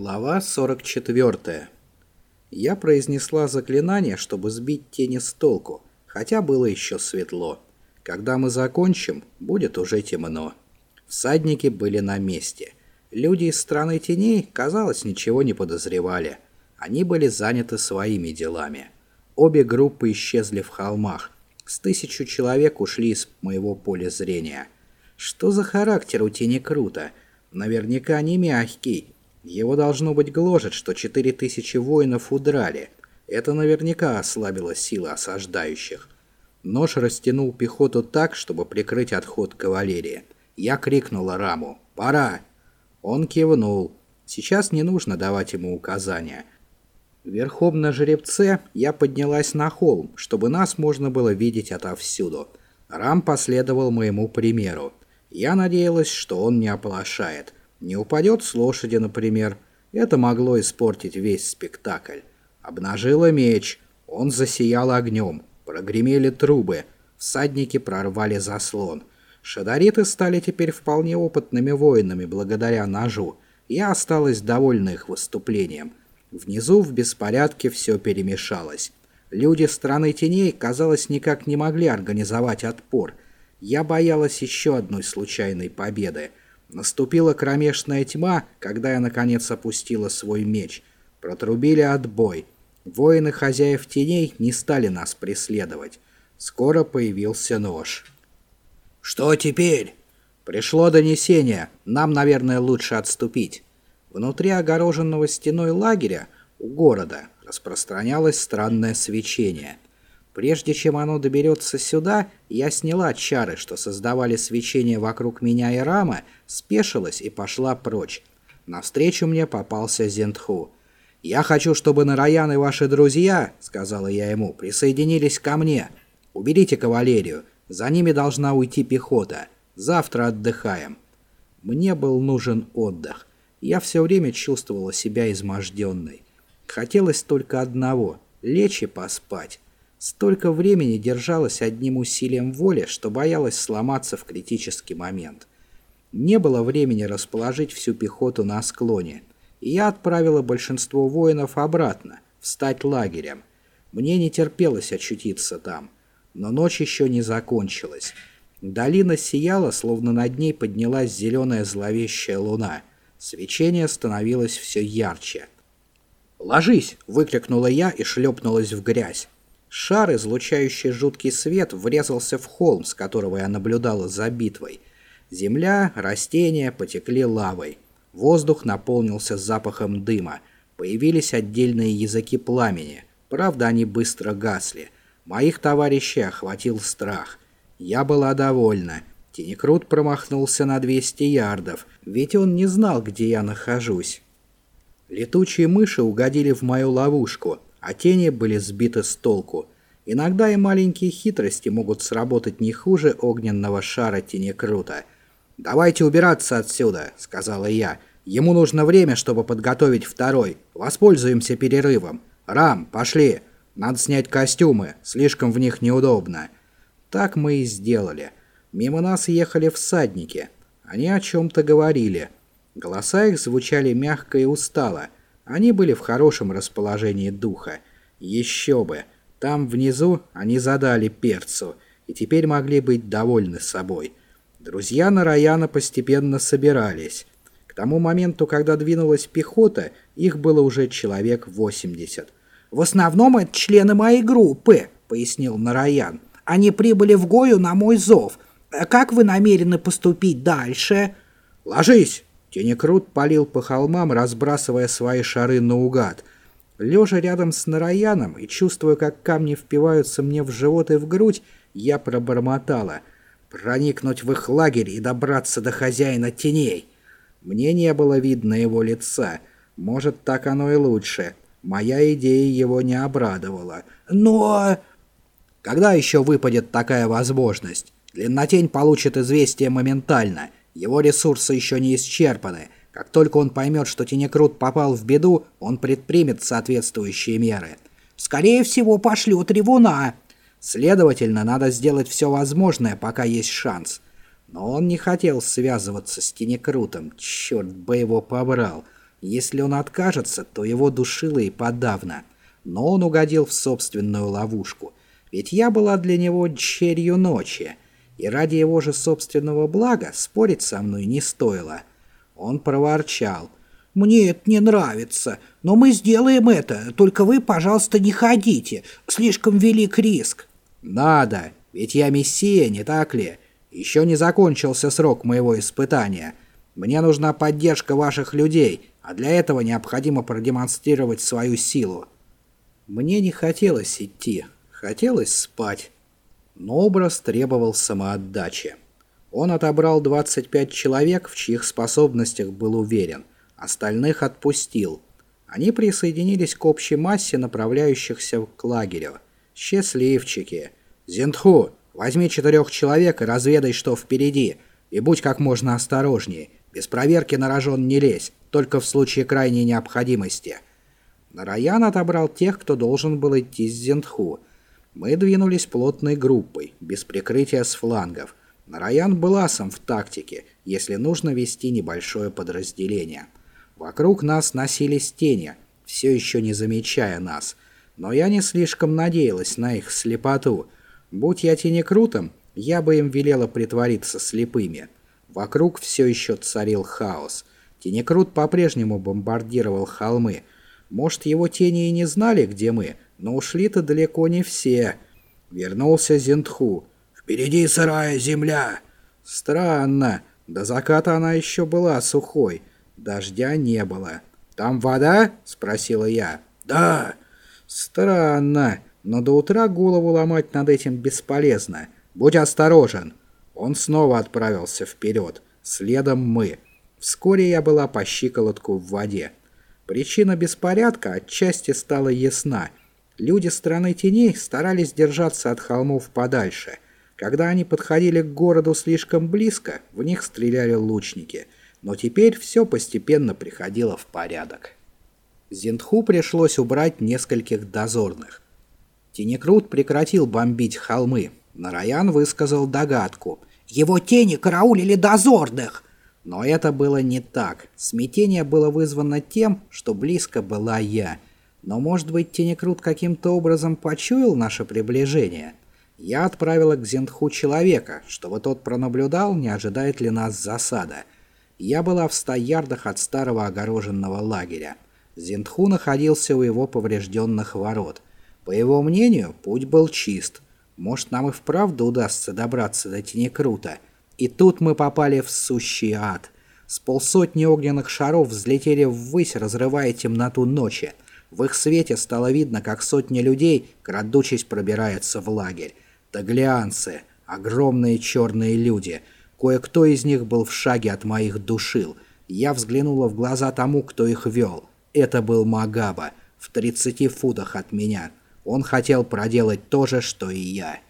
Глава 44. Я произнесла заклинание, чтобы сбить тени с толку, хотя было еще светло. Когда мы закончим, будет уже темно. Всадники были на месте. Люди из страны теней, казалось, ничего не подозревали. Они были заняты своими делами. Обе группы исчезли в холмах. С тысячу человек ушли из моего поля зрения. Что за характер у тени круто? Наверняка не мягкий, его должно быть гложет, что четыре тысячи воинов удрали. Это наверняка ослабило силы осаждающих. Нож растянул пехоту так, чтобы прикрыть отход кавалерии. Я крикнула Раму «Пора!». Он кивнул. Сейчас не нужно давать ему указания. Верхом на жеребце я поднялась на холм, чтобы нас можно было видеть отовсюду. Рам последовал моему примеру. Я надеялась, что он не оплошает. Не упадет с лошади, например. Это могло испортить весь спектакль. Обнажила меч. Он засиял огнем. Прогремели трубы. Всадники прорвали заслон. Шадариты стали теперь вполне опытными воинами благодаря ножу. Я осталась довольна их выступлением. Внизу в беспорядке все перемешалось. Люди страны теней, казалось, никак не могли организовать отпор. Я боялась еще одной случайной победы. Наступила кромешная тьма, когда я наконец опустила свой меч. Протрубили отбой. Воины хозяев теней не стали нас преследовать. Скоро появился нож. «Что теперь?» «Пришло донесение. Нам, наверное, лучше отступить». Внутри огороженного стеной лагеря у города распространялось странное свечение – Прежде чем оно доберется сюда, я сняла чары, что создавали свечение вокруг меня и Рама, спешилась и пошла прочь. Навстречу мне попался Зентху. «Я хочу, чтобы Нараян и ваши друзья, — сказала я ему, — присоединились ко мне. Уберите кавалерию, за ними должна уйти пехота. Завтра отдыхаем». Мне был нужен отдых. Я все время чувствовала себя изможденной. Хотелось только одного — лечь и поспать. Столько времени держалась одним усилием воли, что боялась сломаться в критический момент. Не было времени расположить всю пехоту на склоне, и я отправила большинство воинов обратно, встать лагерем. Мне не терпелось очутиться там, но ночь еще не закончилась. Долина сияла, словно над ней поднялась зеленая зловещая луна. Свечение становилось все ярче. «Ложись!» — выкрикнула я и шлепнулась в грязь. Шар, излучающий жуткий свет, врезался в холм, с которого я наблюдала за битвой. Земля, растения потекли лавой. Воздух наполнился запахом дыма. Появились отдельные языки пламени. Правда, они быстро гасли. Моих товарищей охватил страх. Я была довольна. Тенекрут промахнулся на 200 ярдов, ведь он не знал, где я нахожусь. Летучие мыши угодили в мою ловушку — а тени были сбиты с толку. Иногда и маленькие хитрости могут сработать не хуже огненного шара тени круто. «Давайте убираться отсюда», — сказала я. «Ему нужно время, чтобы подготовить второй. Воспользуемся перерывом. Рам, пошли. Надо снять костюмы, слишком в них неудобно». Так мы и сделали. Мимо нас ехали всадники. Они о чем-то говорили. Голоса их звучали мягко и устало — они были в хорошем расположении духа. Еще бы. Там внизу они задали перцу, и теперь могли быть довольны собой. Друзья Нараяна постепенно собирались. К тому моменту, когда двинулась пехота, их было уже человек 80. «В основном это члены моей группы», — пояснил Нараян. «Они прибыли в Гою на мой зов. Как вы намерены поступить дальше?» «Ложись!» Тенекрут палил по холмам, разбрасывая свои шары наугад. Лежа рядом с Нараяном и чувствуя, как камни впиваются мне в живот и в грудь, я пробормотала. Проникнуть в их лагерь и добраться до хозяина теней. Мне не было видно его лица. Может, так оно и лучше. Моя идея его не обрадовала. Но... Когда еще выпадет такая возможность? Длиннотень получит известие моментально — его ресурсы еще не исчерпаны. Как только он поймет, что Тенекрут попал в беду, он предпримет соответствующие меры. Скорее всего, пошлет ревуна. Следовательно, надо сделать все возможное, пока есть шанс. Но он не хотел связываться с Тенекрутом. Черт бы его побрал. Если он откажется, то его душило и подавно. Но он угодил в собственную ловушку. Ведь я была для него черью ночи, и ради его же собственного блага спорить со мной не стоило. Он проворчал. «Мне это не нравится, но мы сделаем это, только вы, пожалуйста, не ходите, слишком велик риск». «Надо, ведь я мессия, не так ли? Еще не закончился срок моего испытания. Мне нужна поддержка ваших людей, а для этого необходимо продемонстрировать свою силу». Мне не хотелось идти, хотелось спать. Но образ требовал самоотдачи. Он отобрал 25 человек, в чьих способностях был уверен, остальных отпустил. Они присоединились к общей массе направляющихся к лагерю. Счастливчики. Зентху, возьми четырех человек и разведай, что впереди, и будь как можно осторожнее. Без проверки на рожон не лезь, только в случае крайней необходимости. Нараян отобрал тех, кто должен был идти с Зентху. Мы двинулись плотной группой, без прикрытия с флангов. Нараян был асом в тактике, если нужно вести небольшое подразделение. Вокруг нас носились тени, все еще не замечая нас. Но я не слишком надеялась на их слепоту. Будь я тенекрутом, я бы им велела притвориться слепыми. Вокруг все еще царил хаос. Тенекрут по-прежнему бомбардировал холмы. Может, его тени и не знали, где мы, но ушли-то далеко не все. Вернулся Зентху. «Впереди сырая земля!» Странно. До заката она еще была сухой. Дождя не было. «Там вода?» — спросила я. «Да». «Странно. Но до утра голову ломать над этим бесполезно. Будь осторожен». Он снова отправился вперед. Следом мы. Вскоре я была по щиколотку в воде. Причина беспорядка отчасти стала ясна. Люди страны теней старались держаться от холмов подальше. Когда они подходили к городу слишком близко, в них стреляли лучники. Но теперь все постепенно приходило в порядок. Зиндху пришлось убрать нескольких дозорных. Тенекрут прекратил бомбить холмы. Нараян высказал догадку. «Его тени караулили дозорных!» Но это было не так. Смятение было вызвано тем, что близко была я. Но, может быть, Тенекрут каким-то образом почуял наше приближение? Я отправила к Зендху человека, чтобы тот пронаблюдал, не ожидает ли нас засада. Я была в ста ярдах от старого огороженного лагеря. Зендху находился у его поврежденных ворот. По его мнению, путь был чист. Может, нам и вправду удастся добраться до Тенекрута. И тут мы попали в сущий ад. С полсотни огненных шаров взлетели ввысь, разрывая темноту ночи. В их свете стало видно, как сотни людей, крадучись, пробираются в лагерь. Таглианцы, огромные черные люди. Кое-кто из них был в шаге от моих душил. Я взглянула в глаза тому, кто их вел. Это был Магаба, в 30 футах от меня. Он хотел проделать то же, что и я.